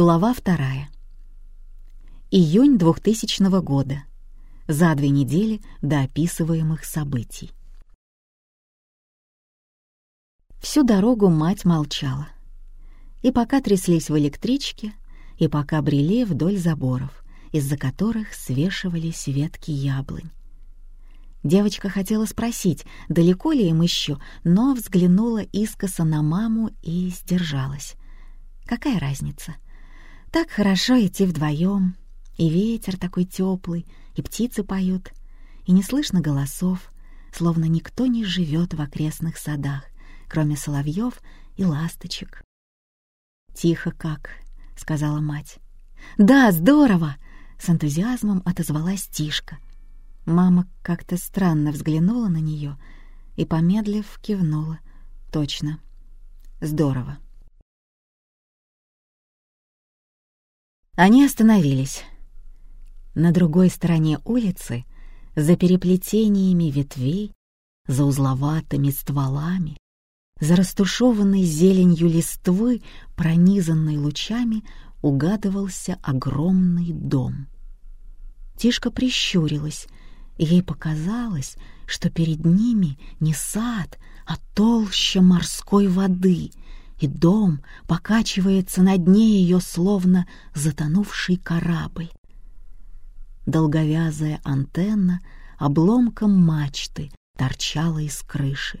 Глава вторая. Июнь 2000 года. За две недели до описываемых событий. Всю дорогу мать молчала. И пока тряслись в электричке, и пока брели вдоль заборов, из-за которых свешивались ветки яблонь. Девочка хотела спросить, далеко ли им еще, но взглянула искоса на маму и сдержалась. Какая разница? Так хорошо идти вдвоем, и ветер такой теплый, и птицы поют, и не слышно голосов, словно никто не живет в окрестных садах, кроме соловьев и ласточек. «Тихо как», — сказала мать. «Да, здорово!» — с энтузиазмом отозвалась Тишка. Мама как-то странно взглянула на нее и, помедлив, кивнула. «Точно. Здорово». Они остановились. На другой стороне улицы, за переплетениями ветвей, за узловатыми стволами, за растушеванной зеленью листвы, пронизанной лучами, угадывался огромный дом. Тишка прищурилась, ей показалось, что перед ними не сад, а толща морской воды — и дом покачивается на дне ее, словно затонувший корабль. Долговязая антенна обломком мачты торчала из крыши.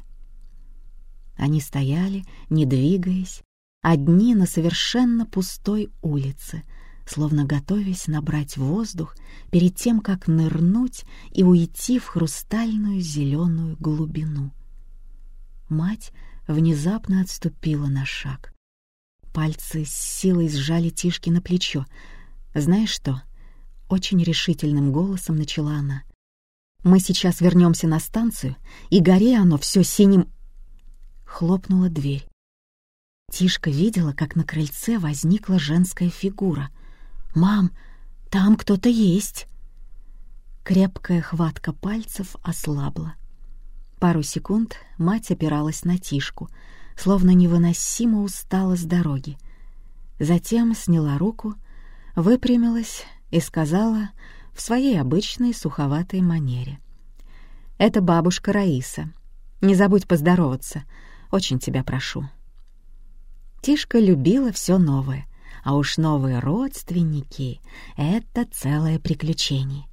Они стояли, не двигаясь, одни на совершенно пустой улице, словно готовясь набрать воздух перед тем, как нырнуть и уйти в хрустальную зеленую глубину. Мать внезапно отступила на шаг. Пальцы с силой сжали Тишки на плечо. «Знаешь что?» — очень решительным голосом начала она. «Мы сейчас вернемся на станцию, и горе оно все синим...» Хлопнула дверь. Тишка видела, как на крыльце возникла женская фигура. «Мам, там кто-то есть!» Крепкая хватка пальцев ослабла. Пару секунд мать опиралась на Тишку, словно невыносимо устала с дороги. Затем сняла руку, выпрямилась и сказала в своей обычной суховатой манере. «Это бабушка Раиса. Не забудь поздороваться. Очень тебя прошу». Тишка любила все новое, а уж новые родственники — это целое приключение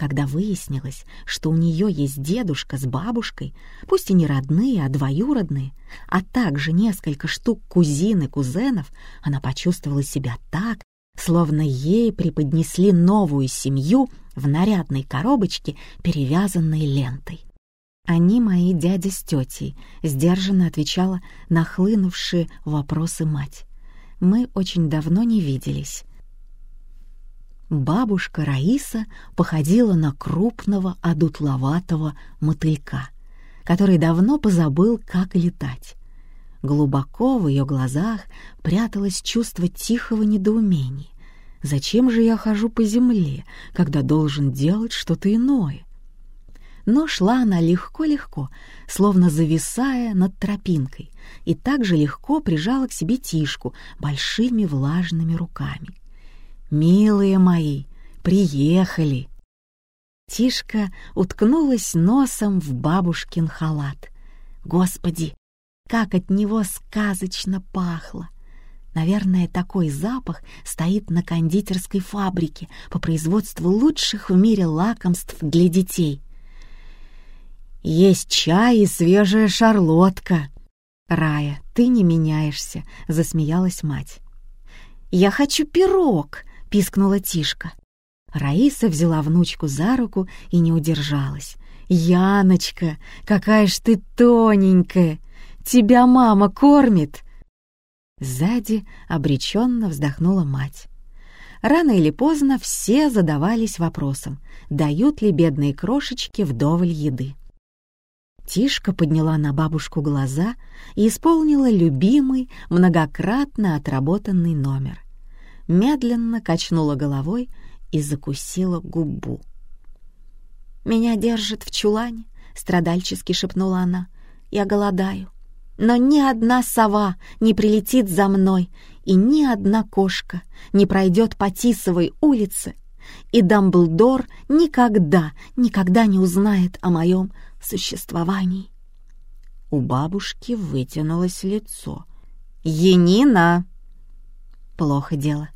когда выяснилось, что у нее есть дедушка с бабушкой, пусть и не родные, а двоюродные, а также несколько штук кузин и кузенов, она почувствовала себя так, словно ей преподнесли новую семью в нарядной коробочке, перевязанной лентой. «Они мои дядя с тетей», — сдержанно отвечала на хлынувшие вопросы мать. «Мы очень давно не виделись. Бабушка Раиса походила на крупного одутловатого мотылька, который давно позабыл, как летать. Глубоко в ее глазах пряталось чувство тихого недоумения. «Зачем же я хожу по земле, когда должен делать что-то иное?» Но шла она легко-легко, словно зависая над тропинкой, и так же легко прижала к себе тишку большими влажными руками. «Милые мои, приехали!» Тишка уткнулась носом в бабушкин халат. Господи, как от него сказочно пахло! Наверное, такой запах стоит на кондитерской фабрике по производству лучших в мире лакомств для детей. Есть чай и свежая шарлотка. Рая, ты не меняешься, засмеялась мать. Я хочу пирог, — пискнула Тишка. Раиса взяла внучку за руку и не удержалась. «Яночка, какая ж ты тоненькая! Тебя мама кормит!» Сзади обреченно вздохнула мать. Рано или поздно все задавались вопросом, дают ли бедные крошечки вдоволь еды. Тишка подняла на бабушку глаза и исполнила любимый, многократно отработанный номер — медленно качнула головой и закусила губу. «Меня держит в чулане», — страдальчески шепнула она. «Я голодаю. но ни одна сова не прилетит за мной, и ни одна кошка не пройдет по Тисовой улице, и Дамблдор никогда, никогда не узнает о моем существовании. У бабушки вытянулось лицо. «Енина!» Плохо дело.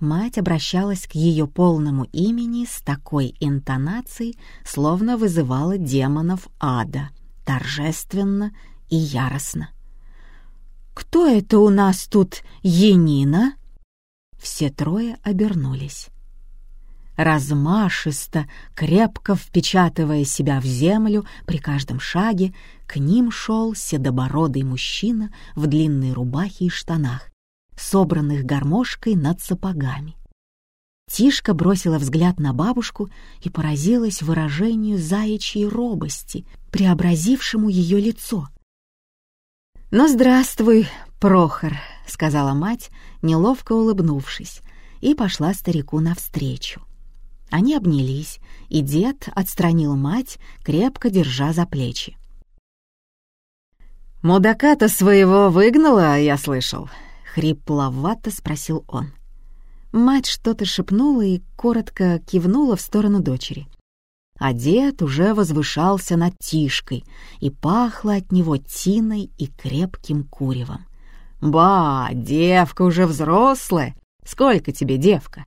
Мать обращалась к ее полному имени с такой интонацией, словно вызывала демонов ада, торжественно и яростно. «Кто это у нас тут, Енина?» Все трое обернулись. Размашисто, крепко впечатывая себя в землю при каждом шаге, к ним шел седобородый мужчина в длинной рубахе и штанах, собранных гармошкой над сапогами. Тишка бросила взгляд на бабушку и поразилась выражению заячьей робости, преобразившему ее лицо. «Ну, здравствуй, Прохор», — сказала мать, неловко улыбнувшись, и пошла старику навстречу. Они обнялись, и дед отстранил мать, крепко держа за плечи. «Мудака-то своего выгнала, я слышал?» — хрипловато спросил он. Мать что-то шепнула и коротко кивнула в сторону дочери. А дед уже возвышался над Тишкой, и пахло от него тиной и крепким куревом. «Ба, девка уже взрослая! Сколько тебе, девка?»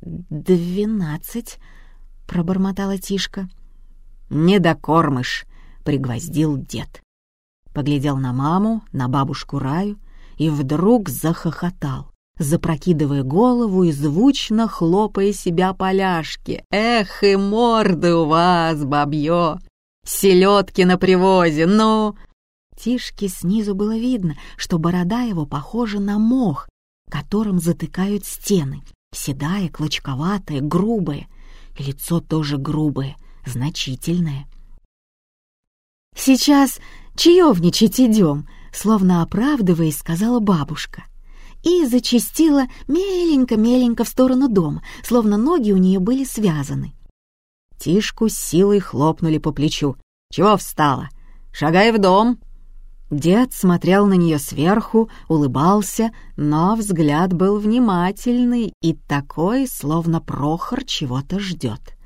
«Двенадцать», — пробормотала Тишка. «Не докормыш», — пригвоздил дед. Поглядел на маму, на бабушку Раю и вдруг захохотал, запрокидывая голову и звучно хлопая себя поляшки. «Эх, и морды у вас, бабье! Селедки на привозе, ну!» Тишке снизу было видно, что борода его похожа на мох, которым затыкают стены, седая, клочковатая, грубая, лицо тоже грубое, значительное. «Сейчас чаевничать идем», словно оправдываясь, сказала бабушка. И зачастила меленько-меленько в сторону дома, словно ноги у нее были связаны. Тишку с силой хлопнули по плечу. «Чего встала? Шагай в дом!» Дед смотрел на нее сверху, улыбался, но взгляд был внимательный и такой, словно Прохор чего-то ждет.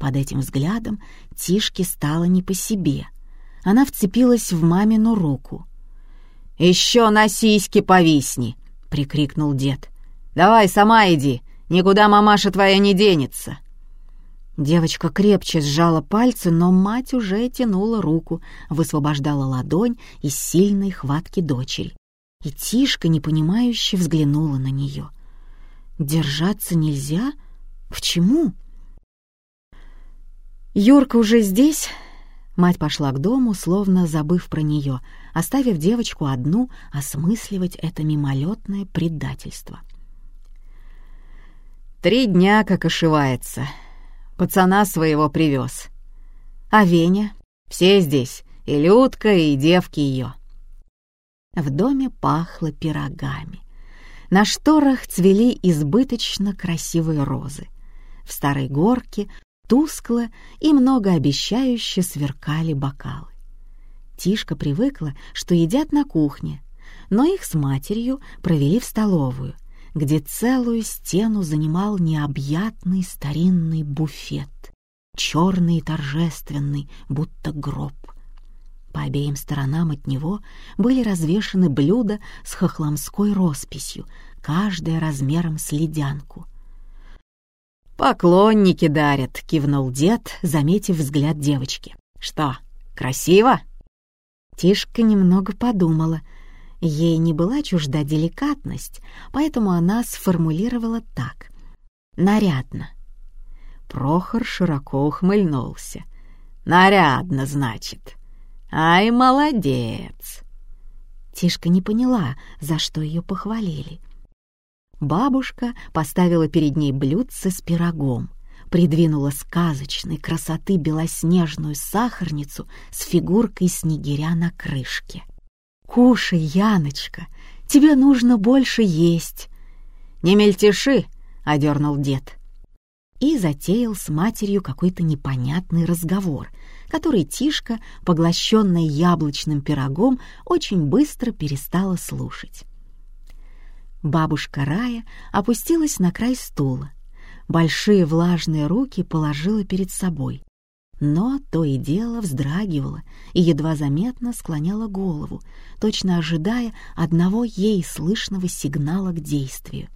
Под этим взглядом Тишке стало не по себе. Она вцепилась в мамину руку. «Еще на сиськи повисни!» — прикрикнул дед. «Давай сама иди, никуда мамаша твоя не денется!» Девочка крепче сжала пальцы, но мать уже тянула руку, высвобождала ладонь из сильной хватки дочери. И Тишка непонимающе взглянула на нее. «Держаться нельзя? Почему?» «Юрка уже здесь?» Мать пошла к дому, словно забыв про нее, оставив девочку одну осмысливать это мимолетное предательство. «Три дня как ошивается», Пацана своего привез. А Веня? Все здесь, и Людка, и девки ее. В доме пахло пирогами. На шторах цвели избыточно красивые розы. В старой горке тускло и многообещающе сверкали бокалы. Тишка привыкла, что едят на кухне, но их с матерью провели в столовую, где целую стену занимал необъятный старинный буфет, черный и торжественный, будто гроб. По обеим сторонам от него были развешаны блюда с хохломской росписью, каждая размером с ледянку. «Поклонники дарят», — кивнул дед, заметив взгляд девочки. «Что, красиво?» Тишка немного подумала — Ей не была чужда деликатность, поэтому она сформулировала так. «Нарядно». Прохор широко ухмыльнулся. «Нарядно, значит. Ай, молодец!» Тишка не поняла, за что ее похвалили. Бабушка поставила перед ней блюдце с пирогом, придвинула сказочной красоты белоснежную сахарницу с фигуркой снегиря на крышке. «Кушай, Яночка, тебе нужно больше есть». «Не мельтеши», — одернул дед. И затеял с матерью какой-то непонятный разговор, который Тишка, поглощенный яблочным пирогом, очень быстро перестала слушать. Бабушка Рая опустилась на край стула. Большие влажные руки положила перед собой. Но то и дело вздрагивала и едва заметно склоняла голову, точно ожидая одного ей слышного сигнала к действию.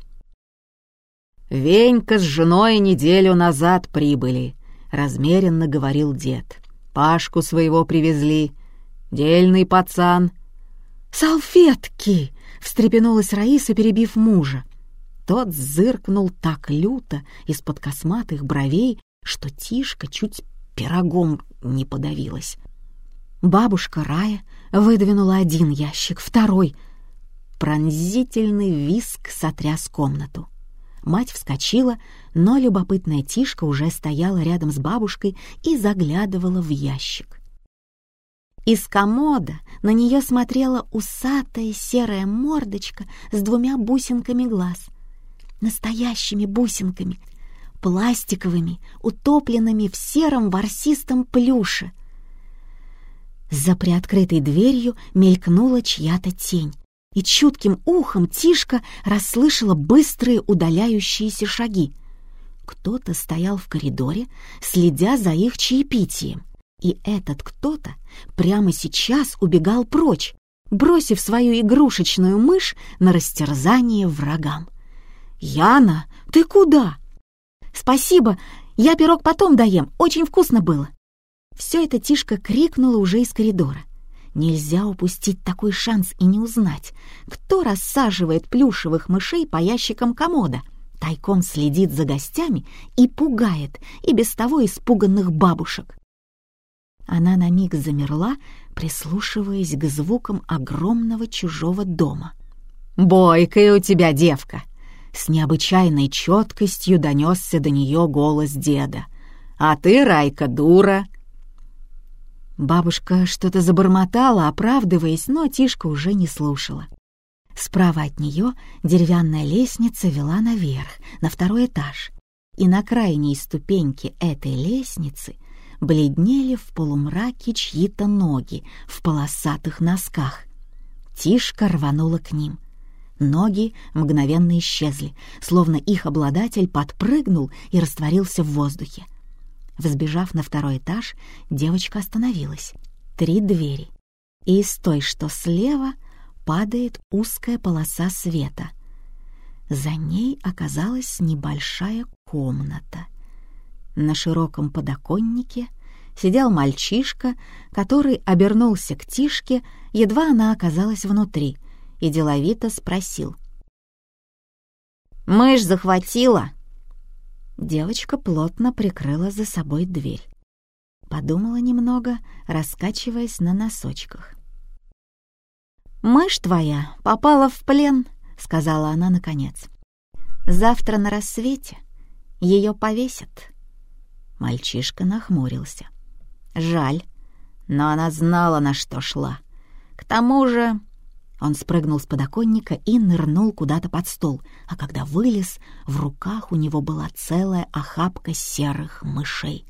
«Венька с женой неделю назад прибыли», — размеренно говорил дед. «Пашку своего привезли. Дельный пацан». «Салфетки!» — встрепенулась Раиса, перебив мужа. Тот зыркнул так люто из-под косматых бровей, что Тишка чуть пирогом не подавилась. Бабушка Рая выдвинула один ящик, второй. Пронзительный виск сотряс комнату. Мать вскочила, но любопытная Тишка уже стояла рядом с бабушкой и заглядывала в ящик. Из комода на нее смотрела усатая серая мордочка с двумя бусинками глаз. Настоящими бусинками, пластиковыми, утопленными в сером ворсистом плюше. За приоткрытой дверью мелькнула чья-то тень и чутким ухом Тишка расслышала быстрые удаляющиеся шаги. Кто-то стоял в коридоре, следя за их чаепитием. И этот кто-то прямо сейчас убегал прочь, бросив свою игрушечную мышь на растерзание врагам. «Яна, ты куда?» «Спасибо, я пирог потом доем, очень вкусно было». Все это Тишка крикнула уже из коридора. Нельзя упустить такой шанс и не узнать, кто рассаживает плюшевых мышей по ящикам комода, тайком следит за гостями и пугает и без того испуганных бабушек. Она на миг замерла, прислушиваясь к звукам огромного чужого дома. «Бойкая у тебя девка!» С необычайной четкостью донесся до нее голос деда. «А ты, Райка, дура!» Бабушка что-то забормотала, оправдываясь, но Тишка уже не слушала. Справа от нее деревянная лестница вела наверх, на второй этаж, и на крайней ступеньке этой лестницы бледнели в полумраке чьи-то ноги в полосатых носках. Тишка рванула к ним. Ноги мгновенно исчезли, словно их обладатель подпрыгнул и растворился в воздухе. Взбежав на второй этаж, девочка остановилась. Три двери. И из той, что слева, падает узкая полоса света. За ней оказалась небольшая комната. На широком подоконнике сидел мальчишка, который обернулся к Тишке, едва она оказалась внутри, и деловито спросил. «Мышь захватила?» Девочка плотно прикрыла за собой дверь. Подумала немного, раскачиваясь на носочках. «Мышь твоя попала в плен», — сказала она наконец. «Завтра на рассвете ее повесят». Мальчишка нахмурился. «Жаль, но она знала, на что шла. К тому же он спрыгнул с подоконника и нырнул куда-то под стол, а когда вылез, в руках у него была целая охапка серых мышей.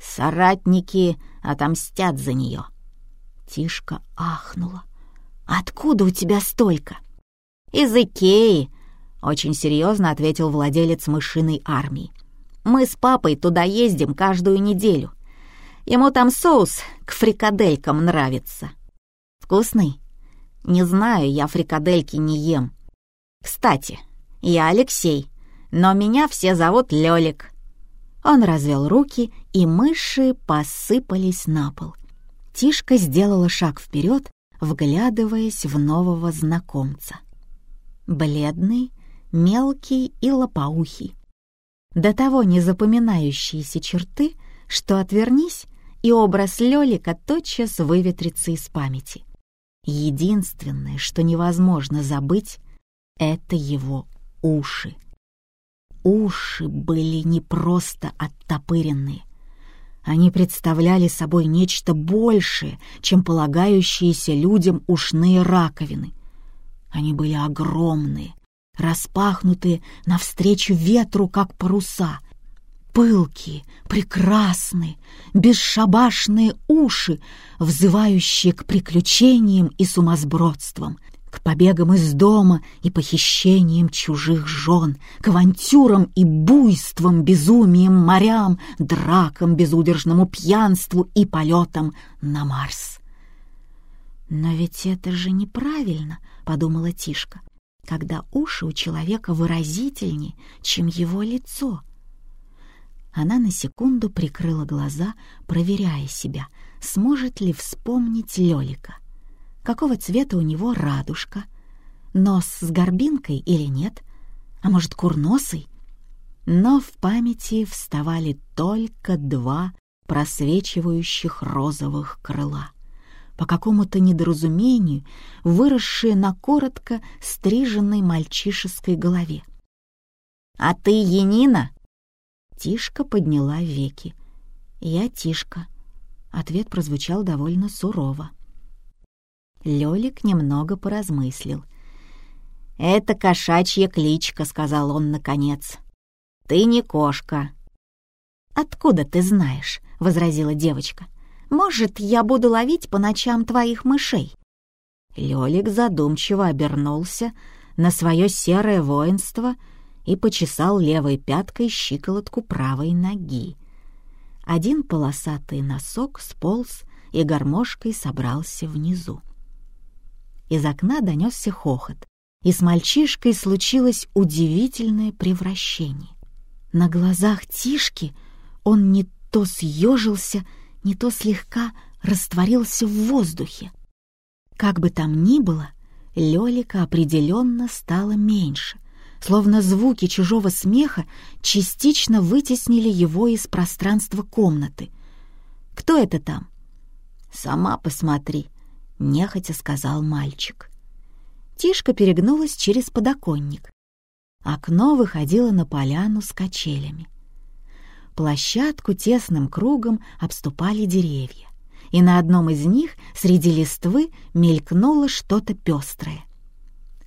«Соратники отомстят за нее!» Тишка ахнула. «Откуда у тебя столько?» «Из Икеи!» — очень серьезно ответил владелец мышиной армии. «Мы с папой туда ездим каждую неделю. Ему там соус к фрикаделькам нравится». «Вкусный?» Не знаю, я фрикадельки не ем. Кстати, я Алексей, но меня все зовут Лёлик. Он развел руки, и мыши посыпались на пол. Тишка сделала шаг вперед, вглядываясь в нового знакомца. Бледный, мелкий и лопоухий. До того незапоминающиеся черты, что отвернись, и образ Лёлика тотчас выветрится из памяти. Единственное, что невозможно забыть, это его уши. Уши были не просто оттопыренные. Они представляли собой нечто большее, чем полагающиеся людям ушные раковины. Они были огромные, распахнутые навстречу ветру, как паруса. пылкие, прекрасные, бесшабашные уши, взывающие к приключениям и сумасбродствам, к побегам из дома и похищениям чужих жен, к авантюрам и буйствам, безумием, морям, дракам, безудержному пьянству и полетам на Марс. «Но ведь это же неправильно», — подумала Тишка, «когда уши у человека выразительнее, чем его лицо». Она на секунду прикрыла глаза, проверяя себя, сможет ли вспомнить Лёлика какого цвета у него радужка, нос с горбинкой или нет, а может, курносый. Но в памяти вставали только два просвечивающих розовых крыла, по какому-то недоразумению выросшие на коротко стриженной мальчишеской голове. «А ты Енина?» Тишка подняла веки. «Я Тишка». Ответ прозвучал довольно сурово. Лёлик немного поразмыслил. «Это кошачья кличка», — сказал он наконец. «Ты не кошка». «Откуда ты знаешь?» — возразила девочка. «Может, я буду ловить по ночам твоих мышей?» Лёлик задумчиво обернулся на свое серое воинство и почесал левой пяткой щиколотку правой ноги. Один полосатый носок сполз и гармошкой собрался внизу. Из окна донесся хохот, и с мальчишкой случилось удивительное превращение. На глазах Тишки он не то съежился, не то слегка растворился в воздухе. Как бы там ни было, Лёлика определенно стало меньше, словно звуки чужого смеха частично вытеснили его из пространства комнаты. «Кто это там?» «Сама посмотри», нехотя сказал мальчик. Тишка перегнулась через подоконник. Окно выходило на поляну с качелями. Площадку тесным кругом обступали деревья, и на одном из них среди листвы мелькнуло что-то пестрое.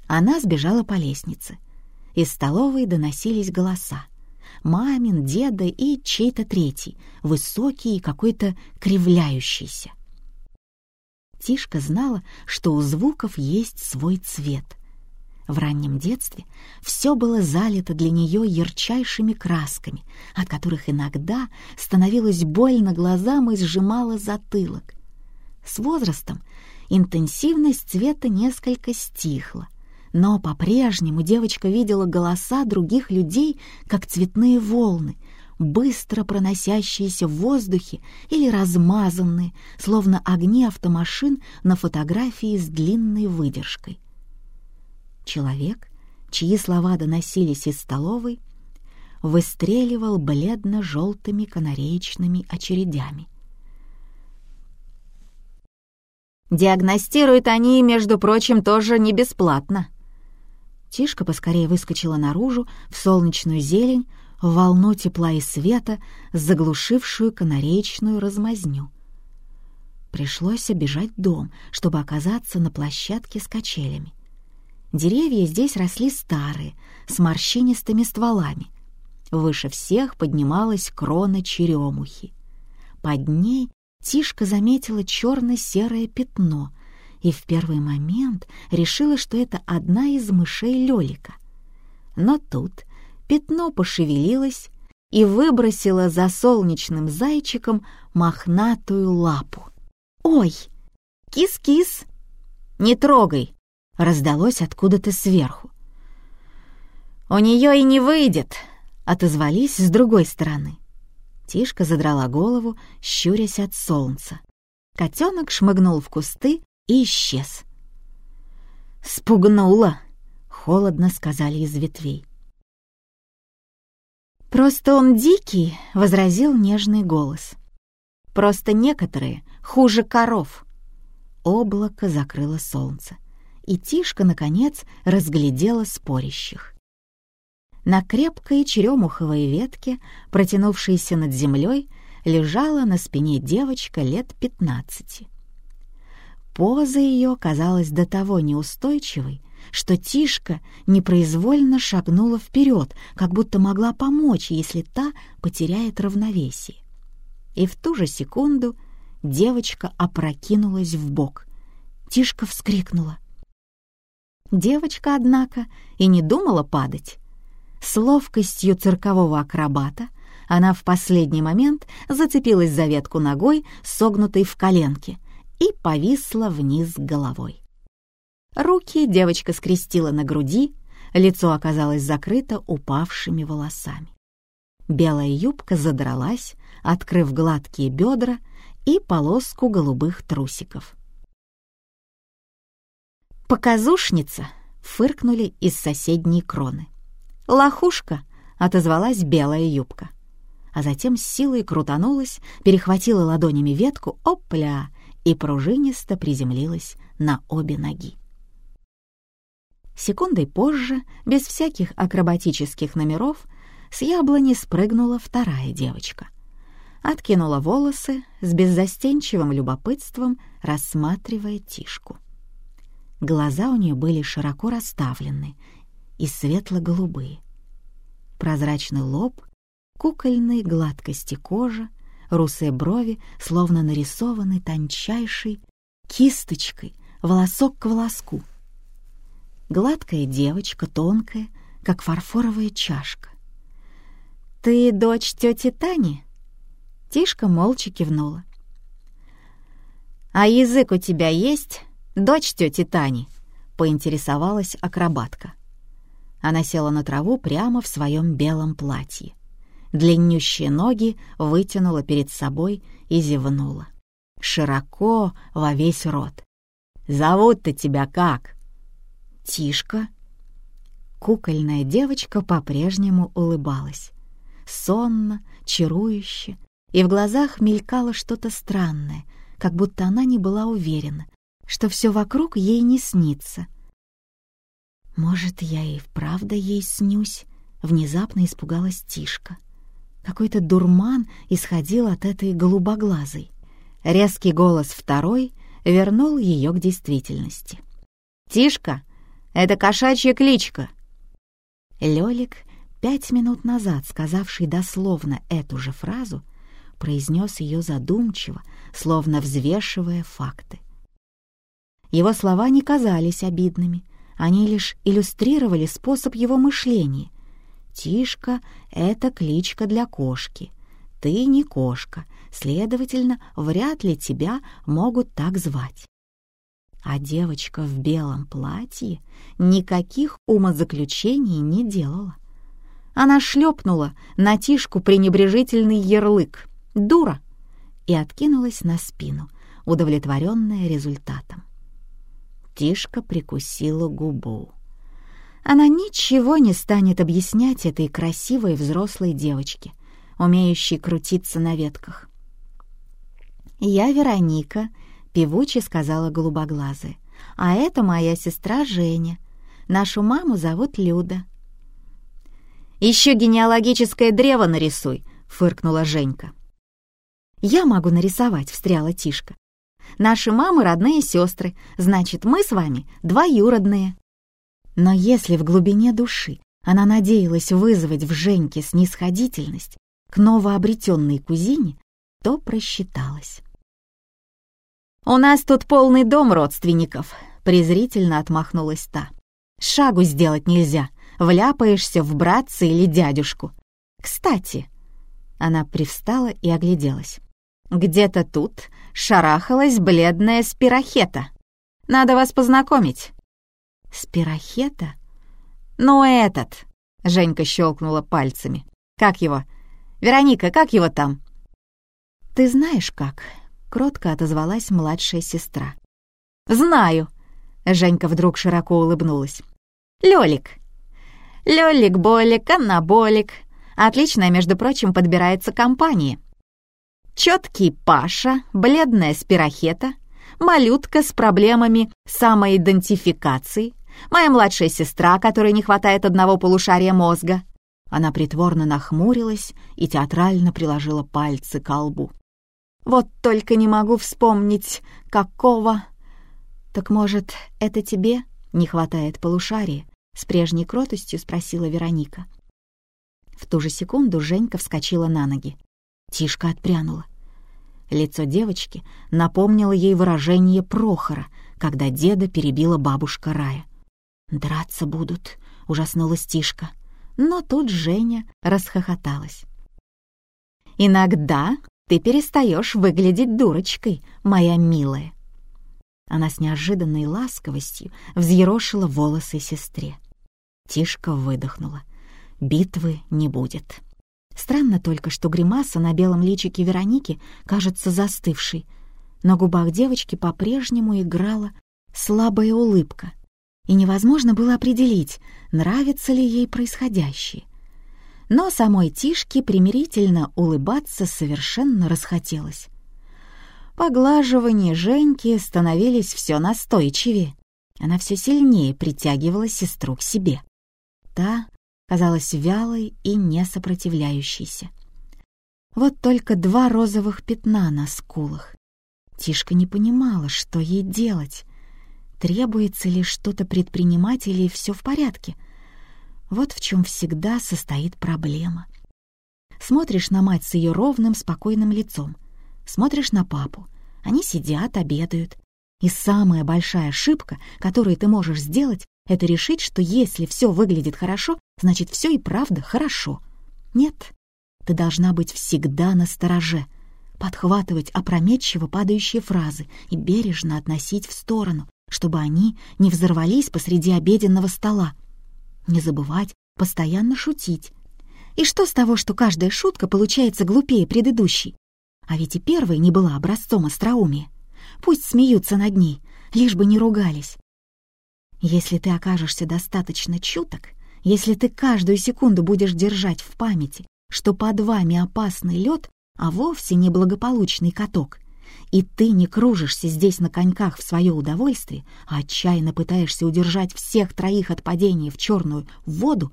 Она сбежала по лестнице. Из столовой доносились голоса. Мамин, деда и чей-то третий, высокий и какой-то кривляющийся. Тишка знала, что у звуков есть свой цвет. В раннем детстве все было залито для нее ярчайшими красками, от которых иногда становилось больно глазам и сжимало затылок. С возрастом интенсивность цвета несколько стихла, но по-прежнему девочка видела голоса других людей как цветные волны, быстро проносящиеся в воздухе или размазанные, словно огни автомашин на фотографии с длинной выдержкой. Человек, чьи слова доносились из столовой, выстреливал бледно-желтыми канареечными очередями. Диагностируют они, между прочим, тоже не бесплатно. Тишка поскорее выскочила наружу в солнечную зелень, в волну тепла и света, заглушившую канареечную размазню. Пришлось обижать дом, чтобы оказаться на площадке с качелями. Деревья здесь росли старые, с морщинистыми стволами. Выше всех поднималась крона черемухи. Под ней Тишка заметила черно-серое пятно и в первый момент решила, что это одна из мышей Лёлика. Но тут пятно пошевелилось и выбросило за солнечным зайчиком мохнатую лапу. «Ой! Кис-кис! Не трогай!» — раздалось откуда-то сверху. «У нее и не выйдет!» — отозвались с другой стороны. Тишка задрала голову, щурясь от солнца. Котенок шмыгнул в кусты и исчез. «Спугнула!» — холодно сказали из ветвей. «Просто он дикий», — возразил нежный голос. «Просто некоторые хуже коров». Облако закрыло солнце, и Тишка, наконец, разглядела спорящих. На крепкой черемуховой ветке, протянувшейся над землей, лежала на спине девочка лет пятнадцати. Поза ее казалась до того неустойчивой, что Тишка непроизвольно шагнула вперед, как будто могла помочь, если та потеряет равновесие. И в ту же секунду девочка опрокинулась в бок. Тишка вскрикнула. Девочка, однако, и не думала падать. С ловкостью циркового акробата она в последний момент зацепилась за ветку ногой, согнутой в коленке, и повисла вниз головой. Руки девочка скрестила на груди, лицо оказалось закрыто упавшими волосами. Белая юбка задралась, открыв гладкие бедра и полоску голубых трусиков. «Показушница!» — фыркнули из соседней кроны. «Лохушка!» — отозвалась белая юбка. А затем с силой крутанулась, перехватила ладонями ветку, опля, и пружинисто приземлилась на обе ноги. Секундой позже, без всяких акробатических номеров, с яблони спрыгнула вторая девочка. Откинула волосы с беззастенчивым любопытством, рассматривая Тишку. Глаза у нее были широко расставлены и светло-голубые. Прозрачный лоб, кукольной гладкости кожи, русые брови словно нарисованы тончайшей кисточкой, волосок к волоску. Гладкая девочка, тонкая, как фарфоровая чашка. «Ты дочь тети Тани?» Тишка молча кивнула. «А язык у тебя есть?» «Дочь тети Тани», — поинтересовалась акробатка. Она села на траву прямо в своем белом платье. Длиннющие ноги вытянула перед собой и зевнула. Широко во весь рот. «Зовут-то тебя как?» «Тишка». Кукольная девочка по-прежнему улыбалась. Сонно, чарующе, и в глазах мелькало что-то странное, как будто она не была уверена, что все вокруг ей не снится. «Может, я и вправду ей снюсь?» — внезапно испугалась Тишка. Какой-то дурман исходил от этой голубоглазой. Резкий голос второй вернул ее к действительности. «Тишка, это кошачья кличка!» Лёлик, пять минут назад сказавший дословно эту же фразу, произнес ее задумчиво, словно взвешивая факты. Его слова не казались обидными, они лишь иллюстрировали способ его мышления. «Тишка — это кличка для кошки. Ты не кошка, следовательно, вряд ли тебя могут так звать». А девочка в белом платье никаких умозаключений не делала. Она шлепнула на Тишку пренебрежительный ярлык «Дура!» и откинулась на спину, удовлетворенная результатом. Тишка прикусила губу. Она ничего не станет объяснять этой красивой взрослой девочке, умеющей крутиться на ветках. «Я Вероника», — певуче сказала голубоглазая, «а это моя сестра Женя. Нашу маму зовут Люда». «Еще генеалогическое древо нарисуй», — фыркнула Женька. «Я могу нарисовать», — встряла Тишка. Наши мамы родные сестры, значит, мы с вами двоюродные». Но если в глубине души она надеялась вызвать в Женьке снисходительность к новообретенной кузине, то просчиталась. «У нас тут полный дом родственников», — презрительно отмахнулась та. «Шагу сделать нельзя, вляпаешься в братца или дядюшку. Кстати...» Она привстала и огляделась. «Где-то тут шарахалась бледная спирохета. Надо вас познакомить». «Спирохета?» «Ну, этот!» — Женька щелкнула пальцами. «Как его? Вероника, как его там?» «Ты знаешь как?» — кротко отозвалась младшая сестра. «Знаю!» — Женька вдруг широко улыбнулась. «Лёлик!» «Лёлик-болик, анаболик. Отличная, между прочим, подбирается компания. Четкий Паша, бледная спирохета, малютка с проблемами самоидентификации, моя младшая сестра, которой не хватает одного полушария мозга. Она притворно нахмурилась и театрально приложила пальцы к лбу. Вот только не могу вспомнить, какого... Так, может, это тебе? «Не хватает полушария?» — с прежней кротостью спросила Вероника. В ту же секунду Женька вскочила на ноги. Тишка отпрянула. Лицо девочки напомнило ей выражение Прохора, когда деда перебила бабушка Рая. «Драться будут», — ужаснулась Тишка. Но тут Женя расхохоталась. «Иногда ты перестаешь выглядеть дурочкой, моя милая». Она с неожиданной ласковостью взъерошила волосы сестре. Тишка выдохнула. «Битвы не будет». Странно только, что гримаса на белом личике Вероники кажется застывшей. На губах девочки по-прежнему играла слабая улыбка, и невозможно было определить, нравится ли ей происходящее. Но самой Тишке примирительно улыбаться совершенно расхотелось. Поглаживания Женьки становились все настойчивее. Она все сильнее притягивала сестру к себе. Та казалась вялой и не сопротивляющейся. Вот только два розовых пятна на скулах. Тишка не понимала, что ей делать. Требуется ли что-то предпринимать или все в порядке? Вот в чем всегда состоит проблема. Смотришь на мать с ее ровным, спокойным лицом. Смотришь на папу. Они сидят, обедают. И самая большая ошибка, которую ты можешь сделать, это решить, что если все выглядит хорошо, значит, все и правда хорошо. Нет, ты должна быть всегда на стороже, подхватывать опрометчиво падающие фразы и бережно относить в сторону, чтобы они не взорвались посреди обеденного стола. Не забывать постоянно шутить. И что с того, что каждая шутка получается глупее предыдущей? А ведь и первая не была образцом остроумия. Пусть смеются над ней, лишь бы не ругались. Если ты окажешься достаточно чуток, если ты каждую секунду будешь держать в памяти, что под вами опасный лед, а вовсе не благополучный каток, и ты не кружишься здесь на коньках в свое удовольствие, а отчаянно пытаешься удержать всех троих от падения в черную воду,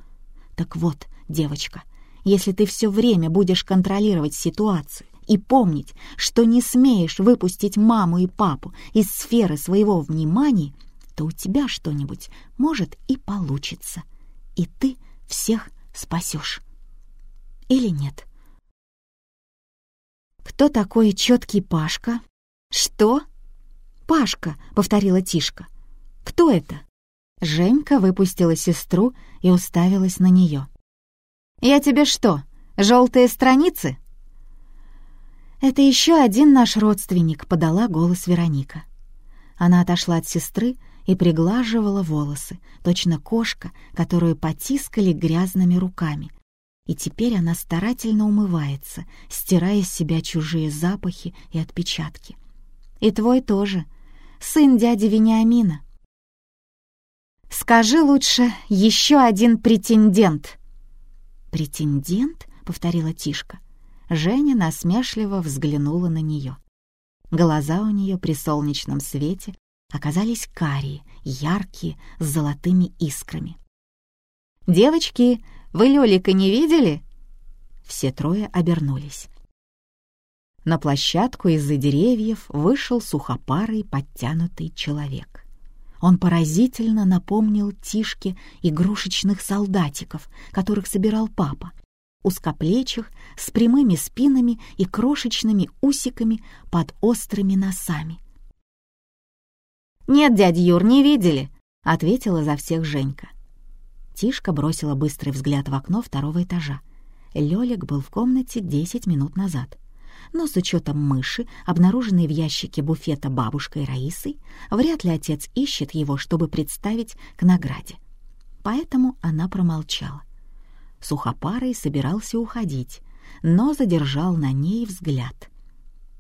так вот, девочка, если ты все время будешь контролировать ситуацию и помнить, что не смеешь выпустить маму и папу из сферы своего внимания, то у тебя что-нибудь может и получится, и ты всех спасешь. Или нет? Кто такой четкий Пашка? Что? Пашка, повторила Тишка. Кто это? Женька выпустила сестру и уставилась на нее. «Я тебе что, желтые страницы?» «Это еще один наш родственник», — подала голос Вероника. Она отошла от сестры и приглаживала волосы, точно кошка, которую потискали грязными руками. И теперь она старательно умывается, стирая с себя чужие запахи и отпечатки. И твой тоже, сын дяди Вениамина. «Скажи лучше еще один претендент». «Претендент?» — повторила Тишка. Женя насмешливо взглянула на нее. Глаза у нее при солнечном свете оказались карие, яркие, с золотыми искрами. «Девочки, вы Лёлика не видели?» Все трое обернулись. На площадку из-за деревьев вышел сухопарый подтянутый человек. Он поразительно напомнил Тишке игрушечных солдатиков, которых собирал папа, узкоплечих, с прямыми спинами и крошечными усиками под острыми носами. «Нет, дядя Юр, не видели», — ответила за всех Женька. Тишка бросила быстрый взгляд в окно второго этажа. Лёлик был в комнате десять минут назад. Но с учетом мыши, обнаруженной в ящике буфета бабушкой Раисой, вряд ли отец ищет его, чтобы представить к награде. Поэтому она промолчала. Сухопарый собирался уходить, но задержал на ней взгляд.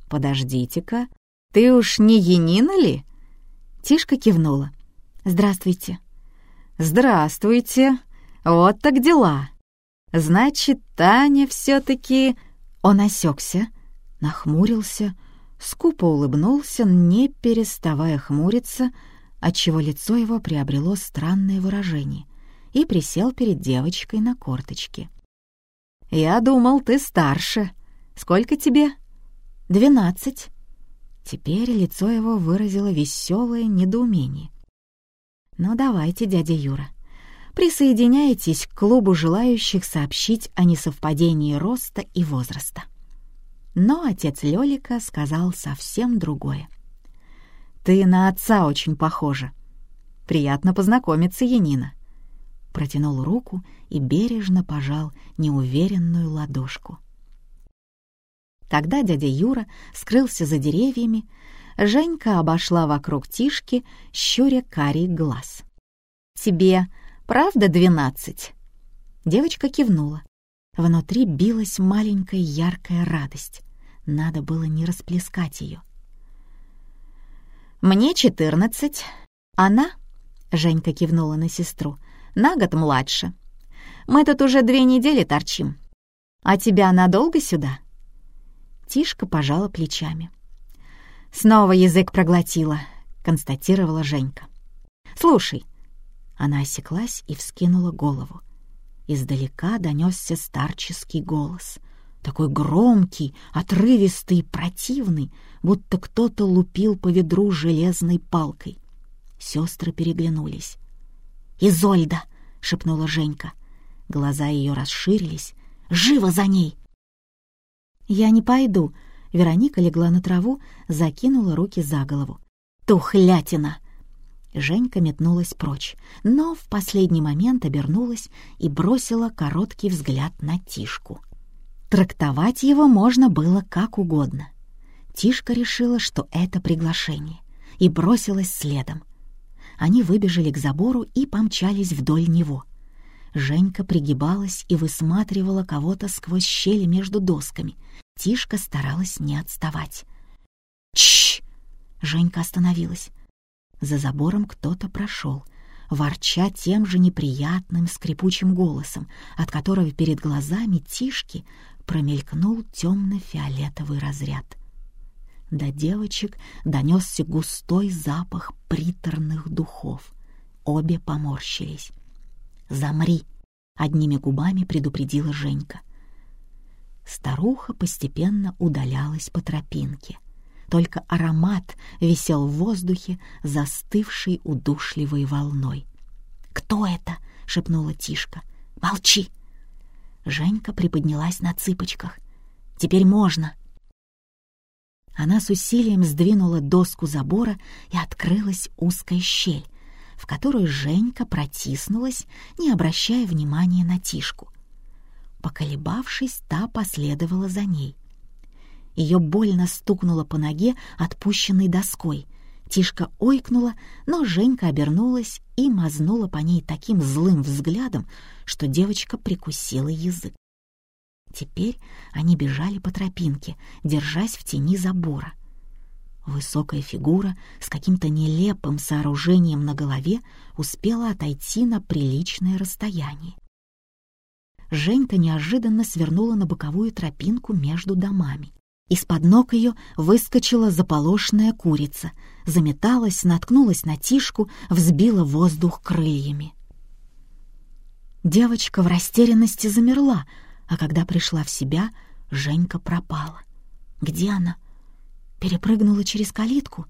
«Подождите-ка, ты уж не Янина ли?» Тишка кивнула. «Здравствуйте». «Здравствуйте. Вот так дела. Значит, Таня все-таки...» Он осекся, нахмурился, скупо улыбнулся, не переставая хмуриться, отчего лицо его приобрело странное выражение, и присел перед девочкой на корточке. «Я думал, ты старше. Сколько тебе?» «Двенадцать». Теперь лицо его выразило веселое недоумение. «Ну давайте, дядя Юра, присоединяйтесь к клубу желающих сообщить о несовпадении роста и возраста». Но отец Лёлика сказал совсем другое. «Ты на отца очень похожа. Приятно познакомиться, Янина». Протянул руку и бережно пожал неуверенную ладошку. Когда дядя Юра скрылся за деревьями, Женька обошла вокруг Тишки, щуря карий глаз. «Тебе правда двенадцать?» Девочка кивнула. Внутри билась маленькая яркая радость. Надо было не расплескать ее. «Мне четырнадцать. Она...» — Женька кивнула на сестру. «На год младше. Мы тут уже две недели торчим. А тебя надолго сюда?» Тишка пожала плечами. «Снова язык проглотила», — констатировала Женька. «Слушай». Она осеклась и вскинула голову. Издалека донесся старческий голос. Такой громкий, отрывистый, противный, будто кто-то лупил по ведру железной палкой. Сестры переглянулись. «Изольда!» — шепнула Женька. Глаза ее расширились. «Живо за ней!» «Я не пойду», — Вероника легла на траву, закинула руки за голову. «Тухлятина!» Женька метнулась прочь, но в последний момент обернулась и бросила короткий взгляд на Тишку. Трактовать его можно было как угодно. Тишка решила, что это приглашение, и бросилась следом. Они выбежали к забору и помчались вдоль него. Женька пригибалась и высматривала кого-то сквозь щели между досками, Тишка старалась не отставать. Чш! Женька остановилась. За забором кто-то прошел, ворча тем же неприятным скрипучим голосом, от которого перед глазами Тишки промелькнул темно-фиолетовый разряд. До девочек донесся густой запах приторных духов. Обе поморщились. «Замри!» — одними губами предупредила Женька — Старуха постепенно удалялась по тропинке. Только аромат висел в воздухе, застывший удушливой волной. «Кто это?» — шепнула Тишка. «Молчи!» Женька приподнялась на цыпочках. «Теперь можно!» Она с усилием сдвинула доску забора, и открылась узкая щель, в которую Женька протиснулась, не обращая внимания на Тишку. Поколебавшись, та последовала за ней. Ее больно стукнуло по ноге отпущенной доской. Тишка ойкнула, но Женька обернулась и мазнула по ней таким злым взглядом, что девочка прикусила язык. Теперь они бежали по тропинке, держась в тени забора. Высокая фигура с каким-то нелепым сооружением на голове успела отойти на приличное расстояние. Женька неожиданно свернула на боковую тропинку между домами. Из-под ног ее выскочила заполошная курица, заметалась, наткнулась на тишку, взбила воздух крыльями. Девочка в растерянности замерла, а когда пришла в себя, Женька пропала. Где она? Перепрыгнула через калитку?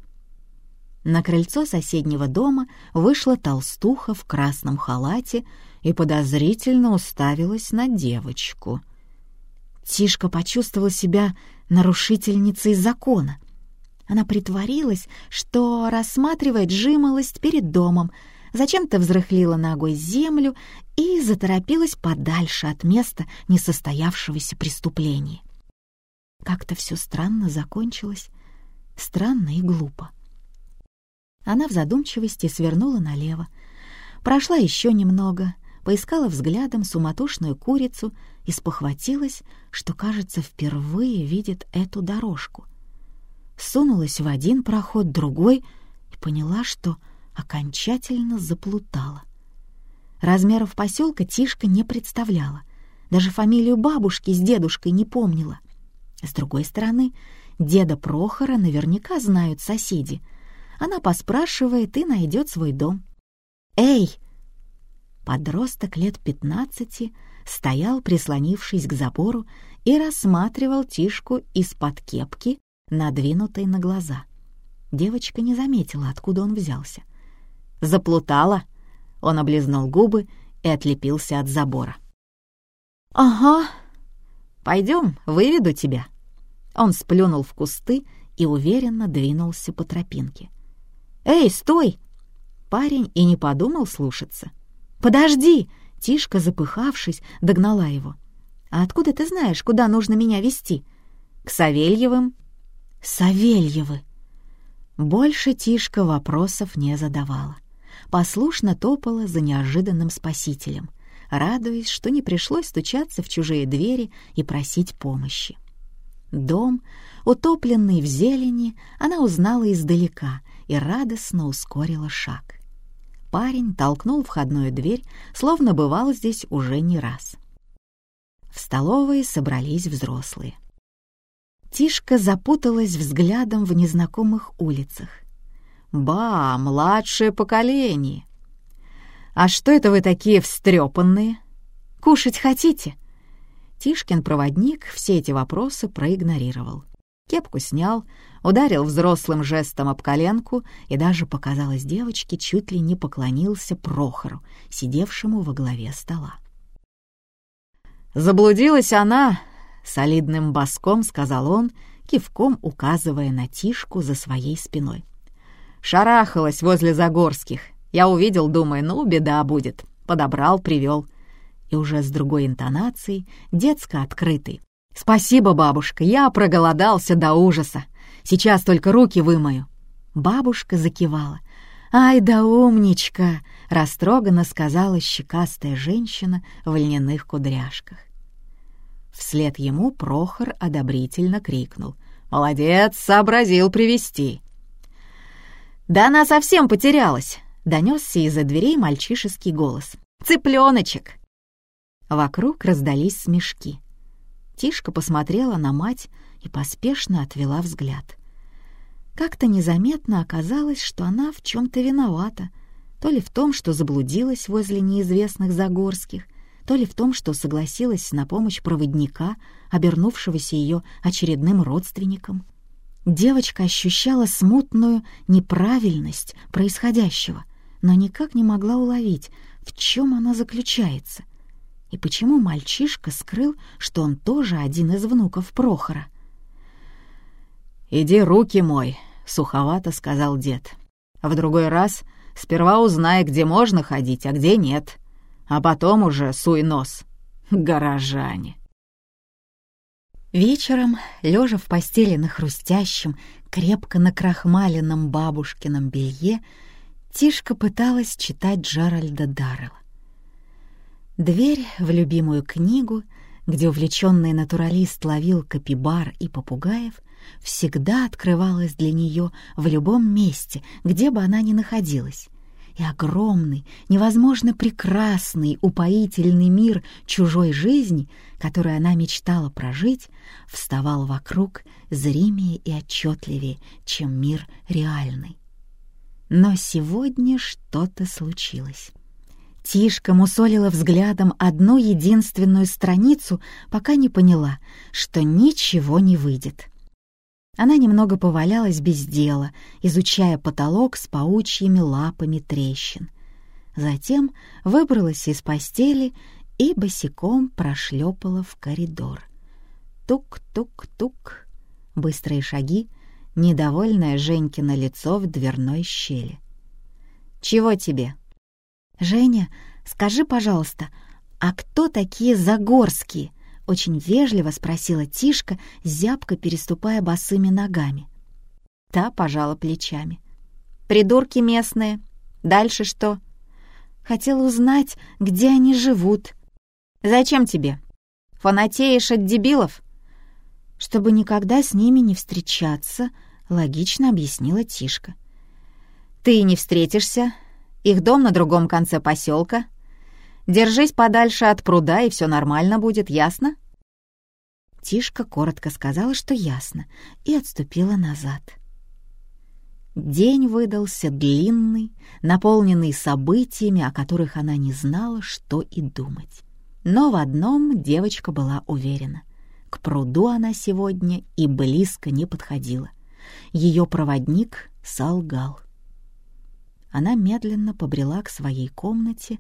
На крыльцо соседнего дома вышла толстуха в красном халате и подозрительно уставилась на девочку. Тишка почувствовала себя нарушительницей закона. Она притворилась, что рассматривает жимолость перед домом, зачем-то взрыхлила ногой землю и заторопилась подальше от места несостоявшегося преступления. Как-то все странно закончилось, странно и глупо. Она в задумчивости свернула налево, прошла еще немного, поискала взглядом суматошную курицу и спохватилась, что, кажется, впервые видит эту дорожку. Сунулась в один проход, другой, и поняла, что окончательно заплутала. Размеров поселка Тишка не представляла, даже фамилию бабушки с дедушкой не помнила. С другой стороны, деда Прохора наверняка знают соседи. Она поспрашивает и найдет свой дом. «Эй!» Подросток лет пятнадцати стоял, прислонившись к забору, и рассматривал Тишку из-под кепки, надвинутой на глаза. Девочка не заметила, откуда он взялся. Заплутала?» Он облизнул губы и отлепился от забора. «Ага. Пойдем, выведу тебя». Он сплюнул в кусты и уверенно двинулся по тропинке. «Эй, стой!» Парень и не подумал слушаться. «Подожди!» — Тишка, запыхавшись, догнала его. «А откуда ты знаешь, куда нужно меня вести?» «К Савельевым». «Савельевы!» Больше Тишка вопросов не задавала. Послушно топала за неожиданным спасителем, радуясь, что не пришлось стучаться в чужие двери и просить помощи. Дом, утопленный в зелени, она узнала издалека и радостно ускорила шаг. Парень толкнул входную дверь, словно бывал здесь уже не раз. В столовой собрались взрослые. Тишка запуталась взглядом в незнакомых улицах. «Ба, младшее поколение!» «А что это вы такие встрепанные? Кушать хотите?» Тишкин проводник все эти вопросы проигнорировал. Кепку снял, ударил взрослым жестом об коленку и даже, показалось девочке, чуть ли не поклонился Прохору, сидевшему во главе стола. «Заблудилась она!» — солидным боском сказал он, кивком указывая на Тишку за своей спиной. «Шарахалась возле Загорских. Я увидел, думаю, ну, беда будет. Подобрал, привел и уже с другой интонацией, детско открытой. «Спасибо, бабушка, я проголодался до ужаса. Сейчас только руки вымою». Бабушка закивала. «Ай да умничка!» — растроганно сказала щекастая женщина в льняных кудряшках. Вслед ему Прохор одобрительно крикнул. «Молодец, сообразил привести. «Да она совсем потерялась!» — донесся из-за дверей мальчишеский голос. «Цыпленочек!» Вокруг раздались смешки. Тишка посмотрела на мать и поспешно отвела взгляд. Как-то незаметно оказалось, что она в чем-то виновата, то ли в том, что заблудилась возле неизвестных Загорских, то ли в том, что согласилась на помощь проводника, обернувшегося ее очередным родственником. Девочка ощущала смутную неправильность происходящего, но никак не могла уловить, в чем она заключается. И почему мальчишка скрыл, что он тоже один из внуков Прохора? «Иди руки мой», — суховато сказал дед. «В другой раз сперва узнай, где можно ходить, а где нет, а потом уже суй нос. Горожане». Вечером, лежа в постели на хрустящем, крепко накрахмаленном бабушкином белье, Тишка пыталась читать Джеральда Даррелла. Дверь в любимую книгу, где увлеченный натуралист ловил капибар и попугаев, всегда открывалась для нее в любом месте, где бы она ни находилась. И огромный, невозможно прекрасный, упоительный мир чужой жизни, который она мечтала прожить, вставал вокруг зримее и отчетливее, чем мир реальный. Но сегодня что-то случилось. Тишка мусолила взглядом одну единственную страницу, пока не поняла, что ничего не выйдет. Она немного повалялась без дела, изучая потолок с паучьими лапами трещин. Затем выбралась из постели и босиком прошлепала в коридор. Тук-тук-тук. Быстрые шаги, недовольное Женькино лицо в дверной щели. «Чего тебе?» «Женя, скажи, пожалуйста, а кто такие Загорские?» — очень вежливо спросила Тишка, зябко переступая босыми ногами. Та пожала плечами. «Придурки местные. Дальше что?» «Хотела узнать, где они живут». «Зачем тебе? Фанатеешь от дебилов?» «Чтобы никогда с ними не встречаться», — логично объяснила Тишка. «Ты не встретишься, их дом на другом конце поселка. Держись подальше от пруда, и все нормально будет, ясно?» Тишка коротко сказала, что ясно, и отступила назад. День выдался длинный, наполненный событиями, о которых она не знала, что и думать. Но в одном девочка была уверена. К пруду она сегодня и близко не подходила. Ее проводник солгал. Она медленно побрела к своей комнате,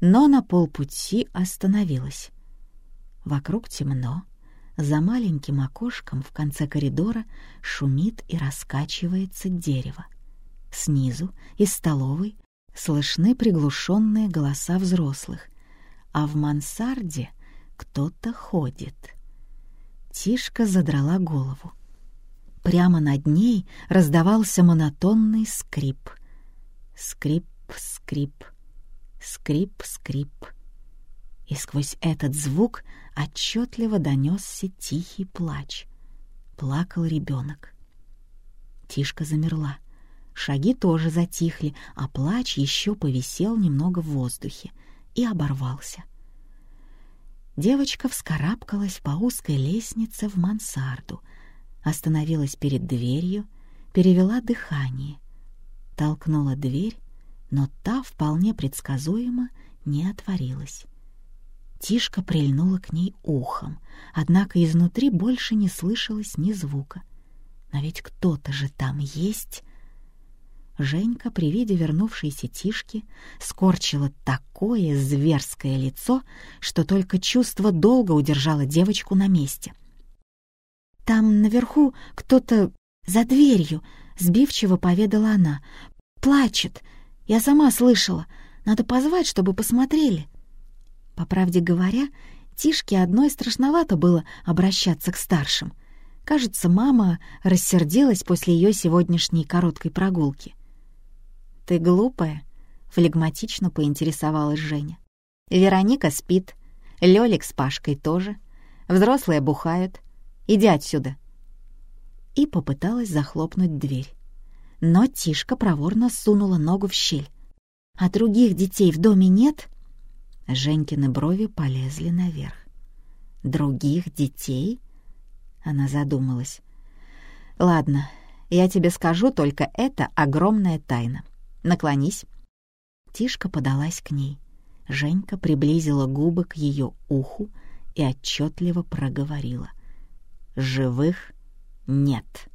но на полпути остановилась. Вокруг темно, за маленьким окошком в конце коридора шумит и раскачивается дерево. Снизу, из столовой, слышны приглушенные голоса взрослых, а в мансарде кто-то ходит. Тишка задрала голову. Прямо над ней раздавался монотонный скрип. Скрип, скрип, скрип, скрип. И сквозь этот звук отчетливо донесся тихий плач. Плакал ребенок. Тишка замерла. Шаги тоже затихли, а плач еще повисел немного в воздухе и оборвался. Девочка вскарабкалась по узкой лестнице в мансарду, остановилась перед дверью, перевела дыхание, толкнула дверь, но та вполне предсказуемо не отворилась. Тишка прильнула к ней ухом, однако изнутри больше не слышалось ни звука. Но ведь кто-то же там есть. Женька при виде вернувшейся Тишки скорчила такое зверское лицо, что только чувство долго удержало девочку на месте. «Там наверху кто-то за дверью», — сбивчиво поведала она. «Плачет. Я сама слышала. Надо позвать, чтобы посмотрели». По правде говоря, Тишке одной страшновато было обращаться к старшим. Кажется, мама рассердилась после ее сегодняшней короткой прогулки. «Ты глупая?» — флегматично поинтересовалась Женя. «Вероника спит, Лёлик с Пашкой тоже, взрослые бухают. Иди отсюда!» И попыталась захлопнуть дверь. Но Тишка проворно сунула ногу в щель. «А других детей в доме нет?» Женькины брови полезли наверх. «Других детей?» Она задумалась. «Ладно, я тебе скажу, только это огромная тайна. Наклонись». Тишка подалась к ней. Женька приблизила губы к ее уху и отчетливо проговорила. «Живых нет».